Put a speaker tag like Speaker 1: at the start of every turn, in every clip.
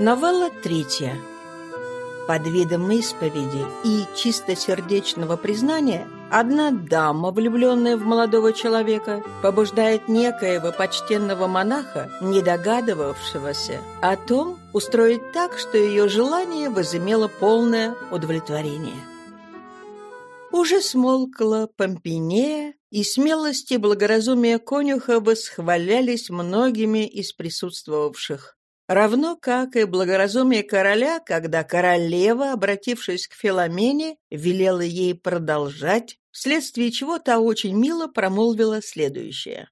Speaker 1: Новелла третья. Под видом исповеди и чистосердечного признания одна дама, влюбленная в молодого человека, побуждает некоего почтенного монаха, не догадывавшегося о том, устроить так, что ее желание возымело полное удовлетворение. Уже смолкла Помпинея, и смелости и благоразумие конюха восхвалялись многими из присутствовавших. Равно как и благоразумие короля, когда королева, обратившись к Филомене, велела ей продолжать, вследствие чего та очень мило промолвила следующее.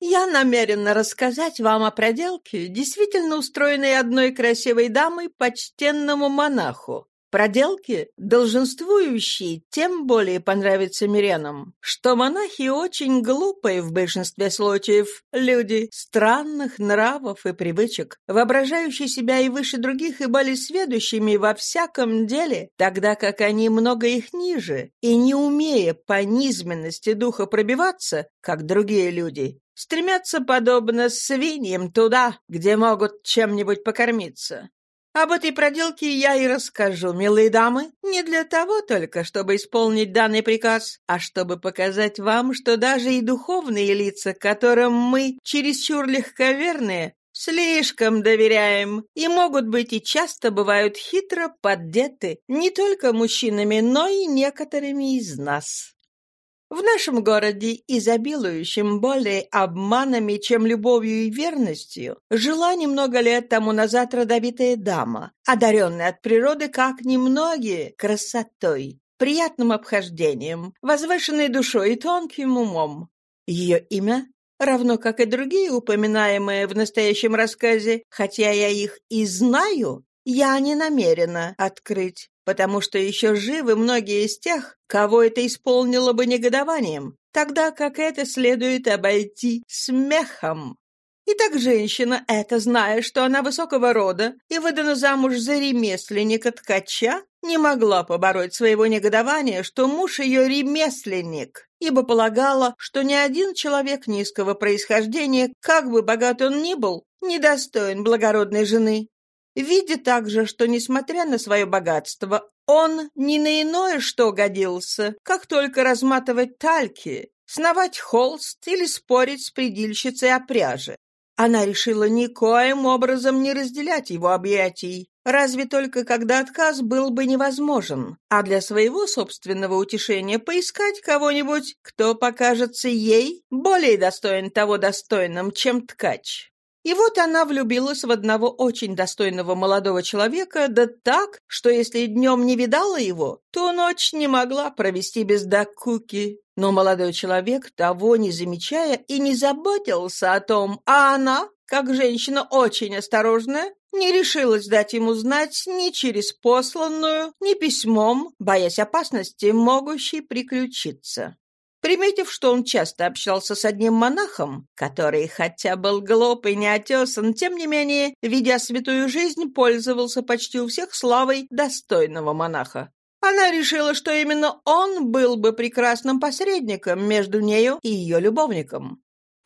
Speaker 1: «Я намерена рассказать вам о проделке, действительно устроенной одной красивой дамой почтенному монаху, Проделки, долженствующие, тем более понравятся мирянам, что монахи очень глупые в большинстве случаев, люди странных нравов и привычек, воображающие себя и выше других и более сведущими во всяком деле, тогда как они много их ниже, и не умея по низменности духа пробиваться, как другие люди, стремятся, подобно свиньям, туда, где могут чем-нибудь покормиться. Об этой проделке я и расскажу, милые дамы, не для того только, чтобы исполнить данный приказ, а чтобы показать вам, что даже и духовные лица, которым мы чересчур легковерные, слишком доверяем и могут быть и часто бывают хитро поддеты не только мужчинами, но и некоторыми из нас. В нашем городе, изобилующем более обманами, чем любовью и верностью, жила немного лет тому назад родовитая дама, одаренная от природы, как немногие, красотой, приятным обхождением, возвышенной душой и тонким умом. Ее имя равно как и другие, упоминаемые в настоящем рассказе, хотя я их и знаю, я не намерена открыть потому что еще живы многие из тех, кого это исполнило бы негодованием, тогда как это следует обойти смехом. Итак, женщина, это зная, что она высокого рода и выдана замуж за ремесленника-ткача, не могла побороть своего негодования, что муж ее ремесленник, ибо полагала, что ни один человек низкого происхождения, как бы богат он ни был, недостоин благородной жены. Видя также, что, несмотря на свое богатство, он ни на иное что годился, как только разматывать тальки, сновать холст или спорить с предильщицей о пряже. Она решила никоим образом не разделять его объятий, разве только когда отказ был бы невозможен, а для своего собственного утешения поискать кого-нибудь, кто покажется ей более достоин того достойным, чем ткач. И вот она влюбилась в одного очень достойного молодого человека, да так, что если днем не видала его, то ночь не могла провести без докуки. Но молодой человек, того не замечая, и не заботился о том, а она, как женщина очень осторожная, не решилась дать ему знать ни через посланную, ни письмом, боясь опасности, могущей приключиться. Приметив, что он часто общался с одним монахом, который, хотя был глуп и неотесан, тем не менее, ведя святую жизнь, пользовался почти у всех славой достойного монаха. Она решила, что именно он был бы прекрасным посредником между нею и ее любовником.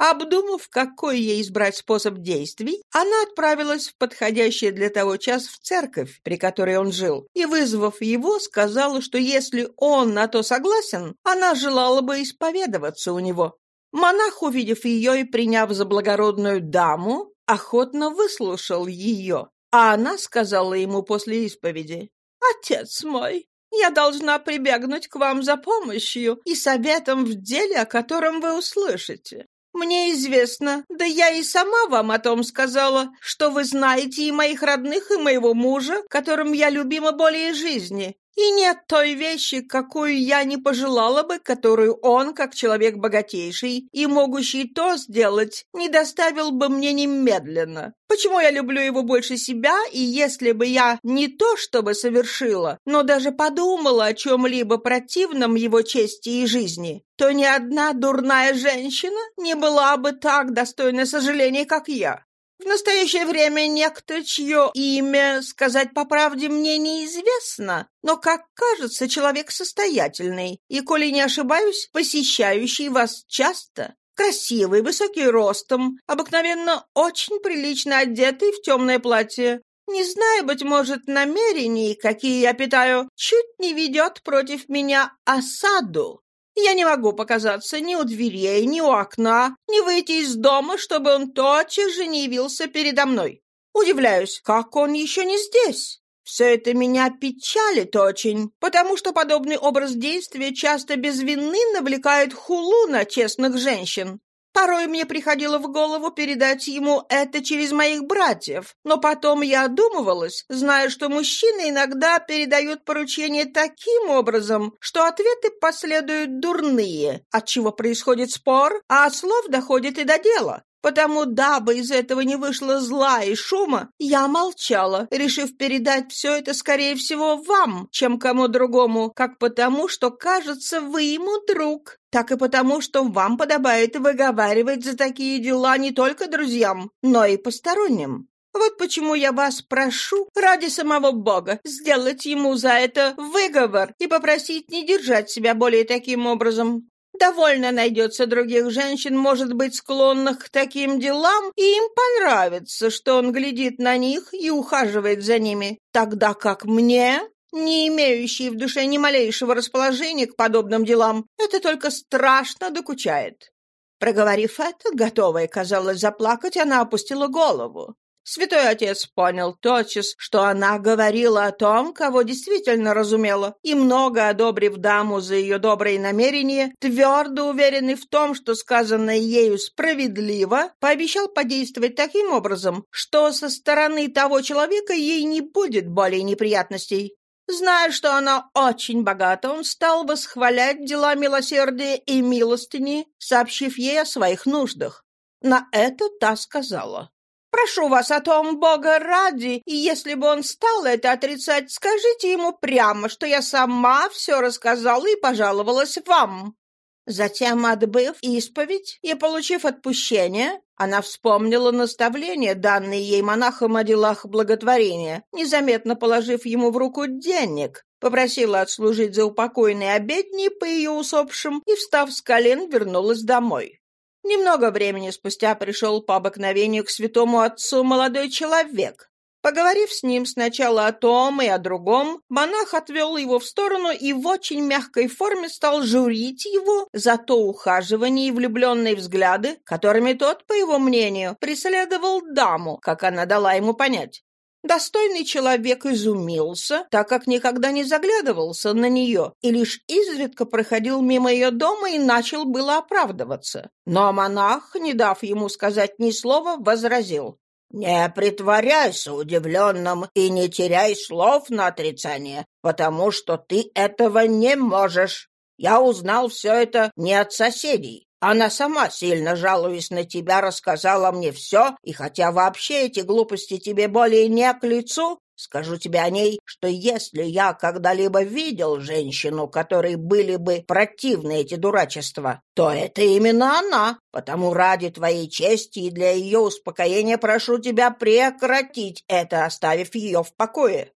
Speaker 1: Обдумав, какой ей избрать способ действий, она отправилась в подходящий для того час в церковь, при которой он жил, и, вызвав его, сказала, что если он на то согласен, она желала бы исповедоваться у него. Монах, увидев ее и приняв за благородную даму, охотно выслушал ее, а она сказала ему после исповеди, «Отец мой, я должна прибегнуть к вам за помощью и советом в деле, о котором вы услышите. Мне известно, да я и сама вам о том сказала, что вы знаете и моих родных, и моего мужа, которым я любима более жизни. И нет той вещи, какую я не пожелала бы, которую он, как человек богатейший и могущий то сделать, не доставил бы мне немедленно. Почему я люблю его больше себя, и если бы я не то чтобы совершила, но даже подумала о чем-либо противном его чести и жизни, то ни одна дурная женщина не была бы так достойна сожаления, как я. В настоящее время некто, чье имя, сказать по правде, мне неизвестно, но, как кажется, человек состоятельный и, коли не ошибаюсь, посещающий вас часто. Красивый, высокий ростом, обыкновенно очень прилично одетый в темное платье. Не знаю, быть может, намерений, какие я питаю, чуть не ведет против меня осаду. Я не могу показаться ни у дверей, ни у окна, ни выйти из дома, чтобы он тотчас же не явился передо мной. Удивляюсь, как он еще не здесь. Все это меня печалит очень, потому что подобный образ действия часто без вины навлекает хулу на честных женщин. Порой мне приходило в голову передать ему это через моих братьев, но потом я одумывалась, зная, что мужчины иногда передают поручения таким образом, что ответы последуют дурные, от чего происходит спор, а слов доходит и до дела. Потому, дабы из этого не вышло зла и шума, я молчала, решив передать все это, скорее всего, вам, чем кому другому, как потому, что, кажется, вы ему друг, так и потому, что вам подобает выговаривать за такие дела не только друзьям, но и посторонним. Вот почему я вас прошу, ради самого Бога, сделать ему за это выговор и попросить не держать себя более таким образом. Довольно найдется других женщин, может быть, склонных к таким делам, и им понравится, что он глядит на них и ухаживает за ними, тогда как мне, не имеющий в душе ни малейшего расположения к подобным делам, это только страшно докучает». Проговорив это, готовая, казалось, заплакать, она опустила голову. Святой отец понял тотчас, что она говорила о том, кого действительно разумела, и много одобрив даму за ее добрые намерения, твердо уверенный в том, что сказанное ею справедливо, пообещал подействовать таким образом, что со стороны того человека ей не будет более неприятностей. Зная, что она очень богата, он стал восхвалять дела милосердия и милостыни, сообщив ей о своих нуждах. На это та сказала. Прошу вас о том, Бога ради, и если бы он стал это отрицать, скажите ему прямо, что я сама все рассказала и пожаловалась вам». Затем, отбыв исповедь и получив отпущение, она вспомнила наставление, данное ей монахом о делах благотворения, незаметно положив ему в руку денег, попросила отслужить за упокойные обедни по ее усопшим и, встав с колен, вернулась домой. Немного времени спустя пришел по обыкновению к святому отцу молодой человек. Поговорив с ним сначала о том и о другом, монах отвел его в сторону и в очень мягкой форме стал журить его за то ухаживание и влюбленные взгляды, которыми тот, по его мнению, преследовал даму, как она дала ему понять. Достойный человек изумился, так как никогда не заглядывался на нее и лишь изредка проходил мимо ее дома и начал было оправдываться. Но монах, не дав ему сказать ни слова, возразил. «Не притворяйся удивленным и не теряй слов на отрицание, потому что ты этого не можешь. Я узнал все это не от соседей, она сама, сильно жалуясь на тебя, рассказала мне все, и хотя вообще эти глупости тебе более не к лицу, скажу тебе о ней, что если я когда-либо видел женщину, которой были бы противны эти дурачества, то это именно она. Потому ради твоей чести и для ее успокоения прошу тебя прекратить это, оставив ее в покое.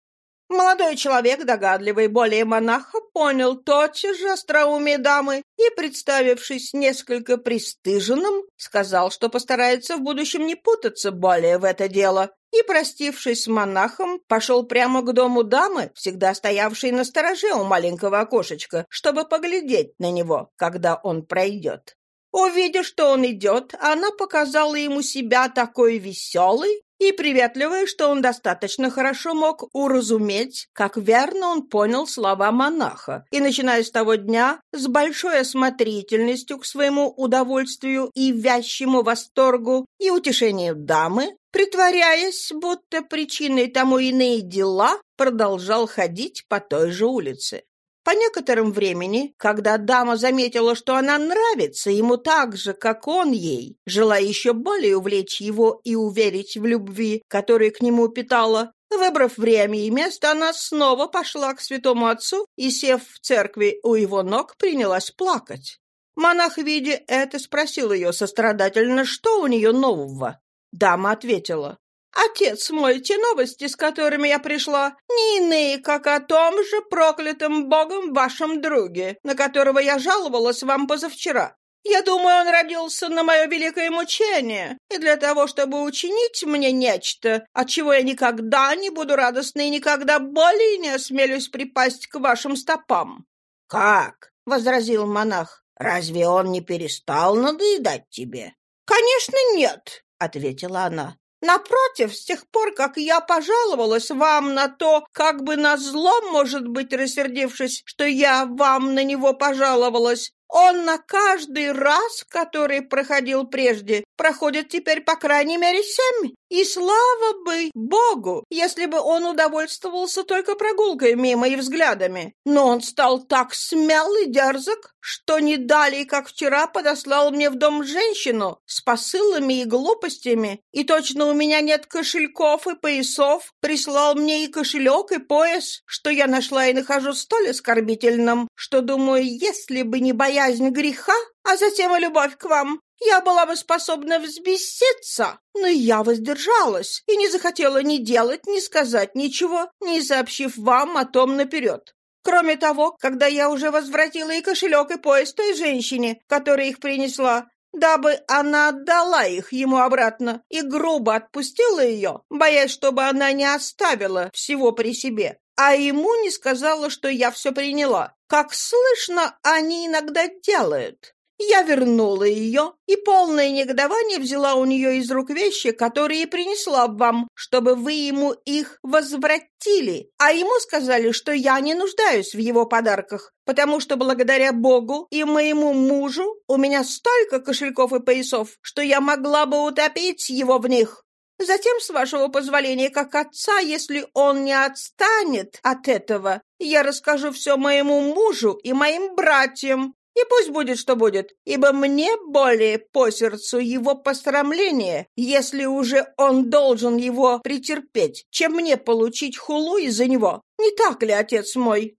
Speaker 1: Молодой человек, догадливый более монаха, понял тотчас же остроумие дамы и, представившись несколько пристыженным, сказал, что постарается в будущем не путаться более в это дело, и, простившись с монахом, пошел прямо к дому дамы, всегда стоявшей на стороже у маленького окошечка, чтобы поглядеть на него, когда он пройдет. Увидев, что он идет, она показала ему себя такой веселой, и приветливое, что он достаточно хорошо мог уразуметь, как верно он понял слова монаха, и, начиная с того дня, с большой осмотрительностью к своему удовольствию и вящему восторгу и утешению дамы, притворяясь, будто причиной тому иные дела, продолжал ходить по той же улице. По некоторым времени, когда дама заметила, что она нравится ему так же, как он ей, желая еще более увлечь его и уверить в любви, которую к нему питала, выбрав время и место, она снова пошла к святому отцу и, сев в церкви у его ног, принялась плакать. Монах, видя это, спросил ее сострадательно, что у нее нового. Дама ответила, Отец мой, те новости, с которыми я пришла, не иные, как о том же проклятом богом вашем друге, на которого я жаловалась вам позавчера. Я думаю, он родился на мое великое мучение, и для того, чтобы учинить мне нечто, от чего я никогда не буду радостна и никогда более не осмелюсь припасть к вашим стопам».
Speaker 2: «Как?» — возразил монах. «Разве он не перестал надоедать тебе?»
Speaker 1: «Конечно, нет», — ответила она. Напротив, с тех пор, как я пожаловалась вам на то, как бы назло, может быть, рассердившись, что я вам на него пожаловалась, он на каждый раз, который проходил прежде, проходит теперь по крайней мере семь. И слава бы Богу, если бы он удовольствовался только прогулкой мимо и взглядами. Но он стал так смел и дерзок, что не далее, как вчера, подослал мне в дом женщину с посылами и глупостями, и точно у меня нет кошельков и поясов, прислал мне и кошелек, и пояс, что я нашла и нахожу столь оскорбительным, что, думаю, если бы не боязнь греха, а затем и любовь к вам, я была бы способна взбеситься, но я воздержалась и не захотела ни делать, ни сказать ничего, не сообщив вам о том наперед. Кроме того, когда я уже возвратила и кошелек, и пояс той женщине, которая их принесла, дабы она отдала их ему обратно и грубо отпустила ее, боясь, чтобы она не оставила всего при себе, а ему не сказала, что я все приняла. Как слышно, они иногда делают. Я вернула ее, и полное негодование взяла у нее из рук вещи, которые принесла вам, чтобы вы ему их возвратили. А ему сказали, что я не нуждаюсь в его подарках, потому что благодаря Богу и моему мужу у меня столько кошельков и поясов, что я могла бы утопить его в них. Затем, с вашего позволения, как отца, если он не отстанет от этого, я расскажу все моему мужу и моим братьям, и пусть будет, что будет, ибо мне более по сердцу его посрамление, если уже он должен его претерпеть, чем мне получить хулу из-за него. Не так ли, отец мой?»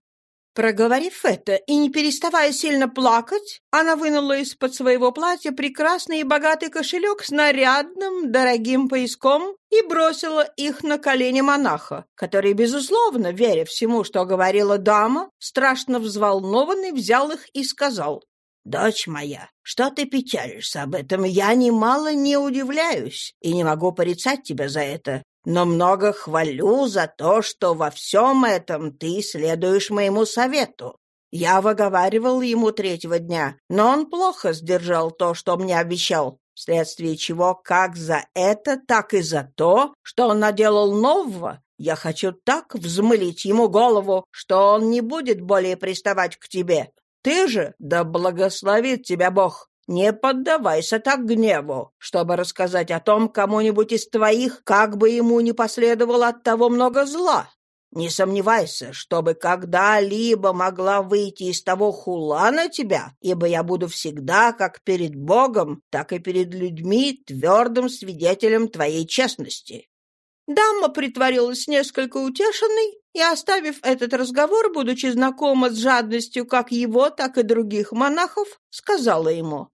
Speaker 1: Проговорив это и не переставая сильно плакать, она вынула из-под своего платья прекрасный и богатый кошелек с нарядным, дорогим пояском и бросила их на колени монаха, который, безусловно, веря всему, что говорила дама, страшно взволнованный, взял их и сказал, «Дочь моя, что ты печалишься об этом? Я немало не удивляюсь и не могу порицать тебя за это но много хвалю за то, что во всем этом ты следуешь моему совету. Я выговаривал ему третьего дня, но он плохо сдержал то, что мне обещал, вследствие чего как за это, так и за то, что он наделал нового, я хочу так взмылить ему голову, что он не будет более приставать к тебе. Ты же, да благословит тебя Бог, не поддавайся так гневу, чтобы рассказать о том кому-нибудь из твоих, как бы ему не последовало от того много зла. Не сомневайся, чтобы когда-либо могла выйти из того хула на тебя, ибо я буду всегда, как перед Богом, так и перед людьми, твердым свидетелем твоей честности». Дама притворилась несколько утешенной и, оставив этот разговор, будучи знакома с жадностью как его, так и других монахов, сказала ему,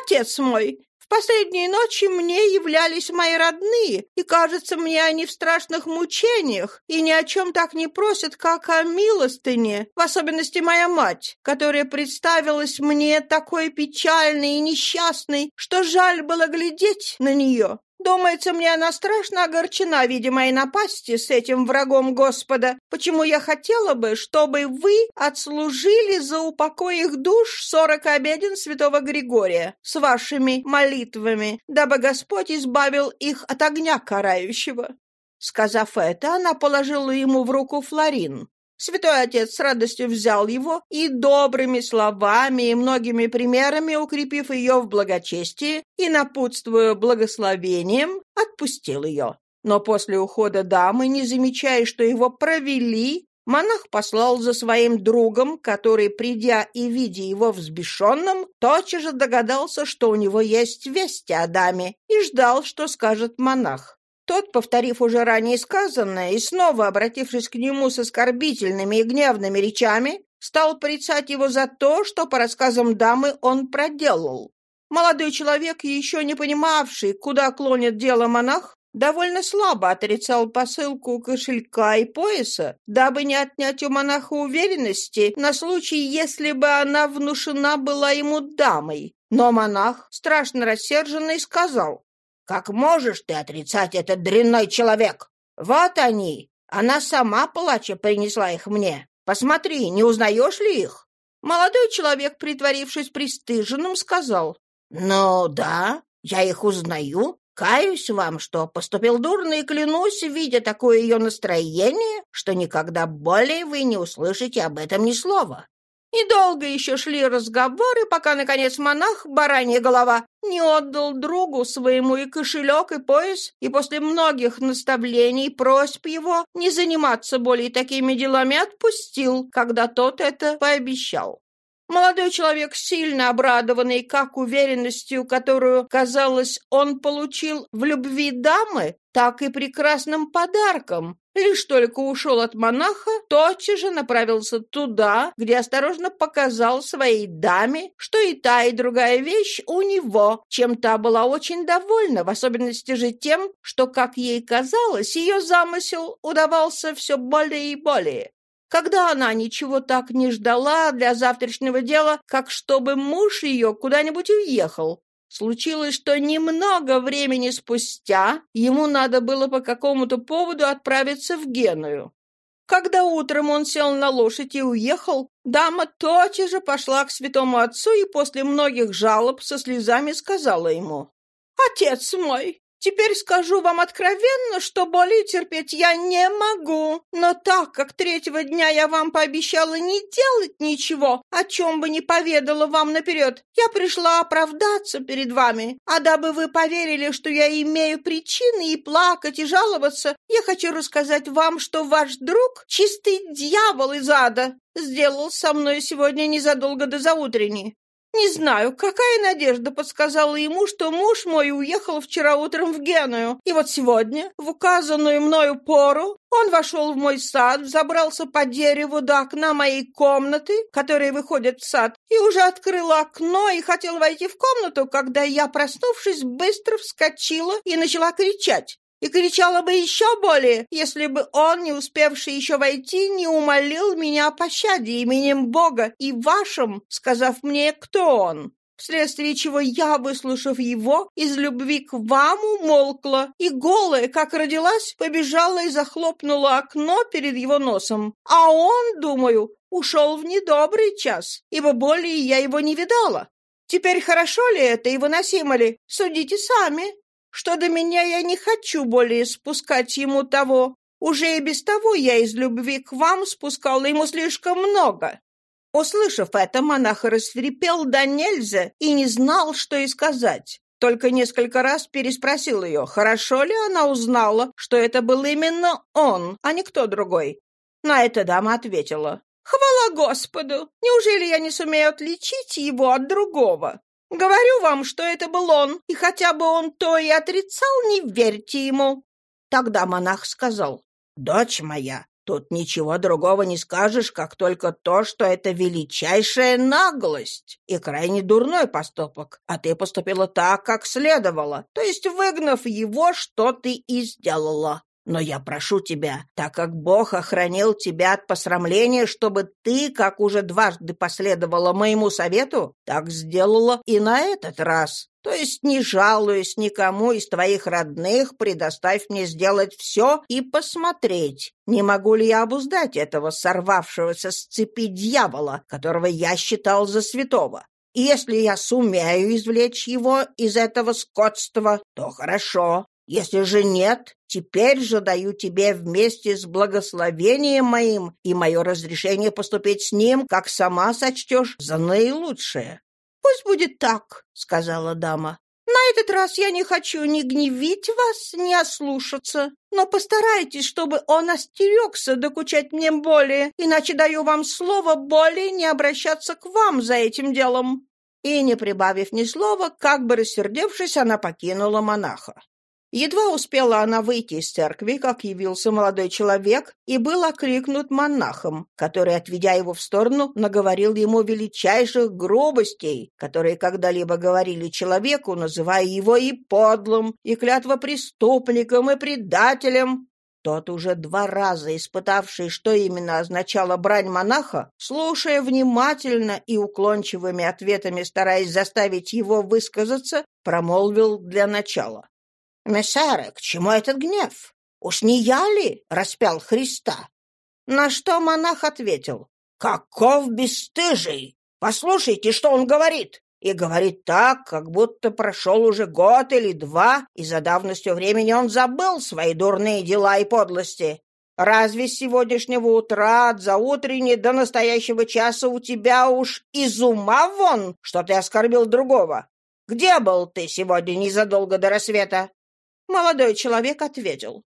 Speaker 1: «Отец мой, в последние ночи мне являлись мои родные, и, кажется, мне они в страшных мучениях и ни о чем так не просят, как о милостыне, в особенности моя мать, которая представилась мне такой печальной и несчастной, что жаль было глядеть на нее. Думается, мне она страшно огорчена, видя мои напасти с этим врагом Господа, почему я хотела бы, чтобы вы отслужили за упокой их душ сорок обеден святого Григория с вашими молитвами, дабы Господь избавил их от огня карающего». Сказав это, она положила ему в руку флорин. Святой Отец с радостью взял его и добрыми словами и многими примерами, укрепив ее в благочестии и напутствуя благословением, отпустил ее. Но после ухода дамы, не замечая, что его провели, монах послал за своим другом, который, придя и видя его взбешенным, тотчас же догадался, что у него есть весть о даме, и ждал, что скажет монах. Тот, повторив уже ранее сказанное и снова обратившись к нему с оскорбительными и гневными речами, стал порицать его за то, что, по рассказам дамы, он проделал. Молодой человек, еще не понимавший, куда клонит дело монах, довольно слабо отрицал посылку кошелька и пояса, дабы не отнять у монаха уверенности на случай, если бы она внушена была ему дамой,
Speaker 2: Но монах, страшно рассерженный, сказал, «Как можешь ты отрицать этот дрянной человек? Вот они, она сама, плача, принесла их мне. Посмотри, не узнаешь ли их?» Молодой человек, притворившись пристыженным, сказал, «Ну да, я их узнаю. Каюсь вам, что поступил дурно, и клянусь, видя такое ее настроение, что никогда более вы не услышите об этом ни слова. И долго еще шли разговоры, пока, наконец, монах, баранья голова, не отдал другу своему и кошелек, и пояс, и после многих наставлений просьб его не заниматься более такими делами отпустил, когда тот это пообещал. Молодой человек, сильно обрадованный как уверенностью, которую, казалось, он получил в любви дамы, так и прекрасным подарком, лишь только ушел от монаха, тотчас же направился туда, где осторожно показал своей даме, что и та, и другая вещь у него, чем та была очень довольна, в особенности же тем, что, как ей казалось, ее замысел удавался все более и более. Когда она ничего так не ждала для завтрашнего дела, как чтобы муж ее куда-нибудь уехал, случилось, что немного времени спустя ему надо было по какому-то поводу отправиться в Геную. Когда утром он сел на лошадь и уехал, дама тотчас же пошла к святому отцу и после многих жалоб со слезами сказала ему, «Отец мой, Теперь скажу вам откровенно, что более терпеть я не могу. Но так как третьего дня я вам пообещала не делать ничего, о чем бы не поведала вам наперед, я пришла оправдаться перед вами. А дабы вы поверили, что я имею причины и плакать, и жаловаться, я хочу рассказать вам, что ваш друг, чистый дьявол из ада, сделал со мной сегодня незадолго до заутренней. Не знаю, какая надежда подсказала ему, что муж мой уехал вчера утром в Геную, и вот сегодня, в указанную мною пору, он вошел в мой сад, забрался по дереву до окна моей комнаты, которая выходит в сад, и уже открыл окно и хотел войти в комнату, когда я, проснувшись, быстро вскочила и начала кричать и кричала бы еще более, если бы он, не успевший еще войти, не умолил меня о пощаде именем Бога и вашим, сказав мне, кто он. Вследствие чего я, выслушав его, из любви к вам умолкла, и голая, как родилась, побежала и захлопнула окно перед его носом. А он, думаю, ушел в недобрый час, ибо более я его не видала. Теперь хорошо ли это и выносимо ли? Судите сами что до меня я не хочу более спускать ему того. Уже и без того я из любви к вам спускала ему слишком много». Услышав это, монах рассверепел до нельзя и не знал, что и сказать. Только несколько раз переспросил ее, хорошо ли она узнала, что это был именно он, а не кто другой. На это дама ответила, «Хвала Господу! Неужели я не сумею отличить его от другого? Говорю вам, что это был он, и хотя бы он то и отрицал, не верьте ему». Тогда монах сказал, «Дочь моя, тут ничего другого не скажешь, как только то, что это величайшая наглость и крайне дурной поступок, а ты поступила так, как следовало, то есть выгнав его, что ты и сделала. Но я прошу тебя, так как Бог охранил тебя от посрамления, чтобы ты, как уже дважды последовала моему совету, так сделала и на этот раз. То есть, не жалуясь никому из твоих родных, предоставь мне сделать все и посмотреть, не могу ли я обуздать этого сорвавшегося с цепи дьявола, которого я считал за святого. И если я сумею извлечь его из этого скотства, то хорошо. Если же нет, теперь же даю тебе вместе с благословением моим и мое разрешение поступить с ним, как сама сочтешь за наилучшее». «Пусть будет так», — сказала дама. «На этот раз я не хочу ни гневить вас, ни ослушаться, но постарайтесь, чтобы он остерегся докучать мне более, иначе даю вам слово более не обращаться к вам за этим делом». И, не прибавив ни слова, как бы рассердевшись, она покинула монаха. Едва успела она выйти из церкви, как явился молодой человек и был окликнут монахом, который, отведя его в сторону, наговорил ему величайших грубостей, которые когда-либо говорили человеку, называя его и подлым, и клятвопреступником, и предателем. Тот, уже два раза испытавший, что именно означала брань монаха, слушая внимательно и уклончивыми ответами, стараясь заставить его высказаться, промолвил для начала. «Мессары, к чему этот гнев? Уж не я ли распял Христа?» На что монах ответил. «Каков бесстыжий! Послушайте, что он говорит!» И говорит так, как будто прошел уже год или два, и за давностью времени он забыл свои дурные дела и подлости. Разве с сегодняшнего утра, от заутренней до настоящего часа у тебя уж из ума вон, что ты оскорбил другого? Где был ты сегодня незадолго до рассвета?» Молодой человек ответил.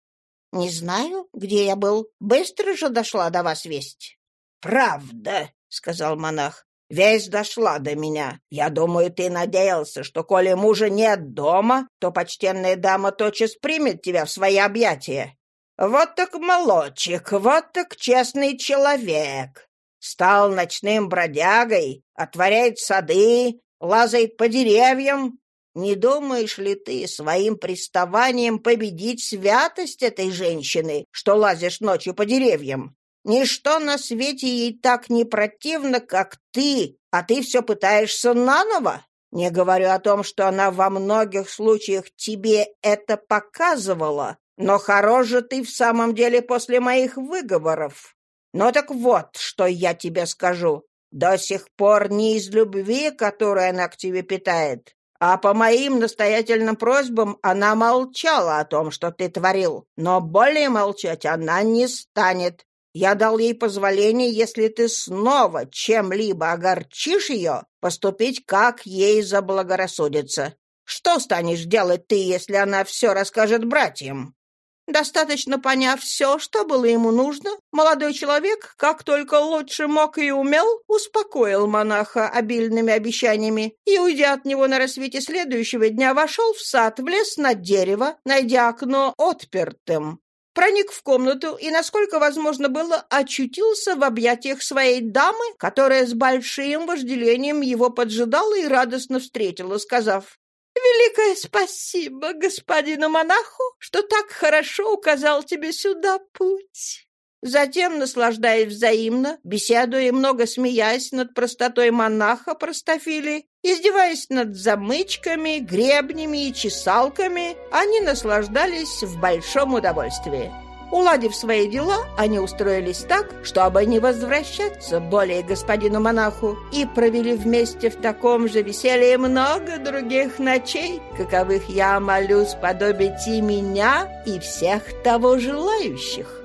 Speaker 2: «Не знаю, где я был. Быстро же дошла до вас весть». «Правда», — сказал монах. Весть дошла до меня. Я думаю, ты надеялся, что, коли мужа нет дома, то почтенная дама тотчас примет тебя в свои объятия. Вот так молодчик, вот так честный человек. Стал ночным бродягой, отворяет сады, лазает по деревьям. Не думаешь ли ты своим приставанием победить святость этой женщины, что лазишь ночью по деревьям? Ничто на свете ей так не противно, как ты, а ты все пытаешься наново. Не говорю о том, что она во многих случаях тебе это показывала, но хорош же ты в самом деле после моих выговоров. Ну так вот, что я тебе скажу. До сих пор не из любви, которую она к тебе питает, а по моим настоятельным просьбам она молчала о том, что ты творил, но более молчать она не станет, я дал ей позволение, если ты снова чем-либо огорчишь ее, поступить, как ей заблагорассудится. Что станешь делать ты, если она все расскажет братьям?» Достаточно поняв все, что было ему нужно, молодой человек, как только лучше мог и умел, успокоил монаха обильными обещаниями и, уйдя от него на рассвете следующего дня, вошел в сад, влез на дерево, найдя окно отпертым. Проник в комнату и, насколько возможно было, очутился в объятиях своей дамы, которая с большим вожделением его поджидала и радостно встретила, сказав «Великое спасибо господину монаху, что так хорошо указал тебе сюда путь». Затем, наслаждаясь взаимно, беседуя и много смеясь над простотой монаха простофили, издеваясь над замычками, гребнями и чесалками, они наслаждались в большом удовольствии. Уладив свои дела, они устроились так, чтобы не возвращаться более господину монаху, и провели вместе в таком же веселье много других ночей, каковых я молюсь подобить и меня, и всех того желающих.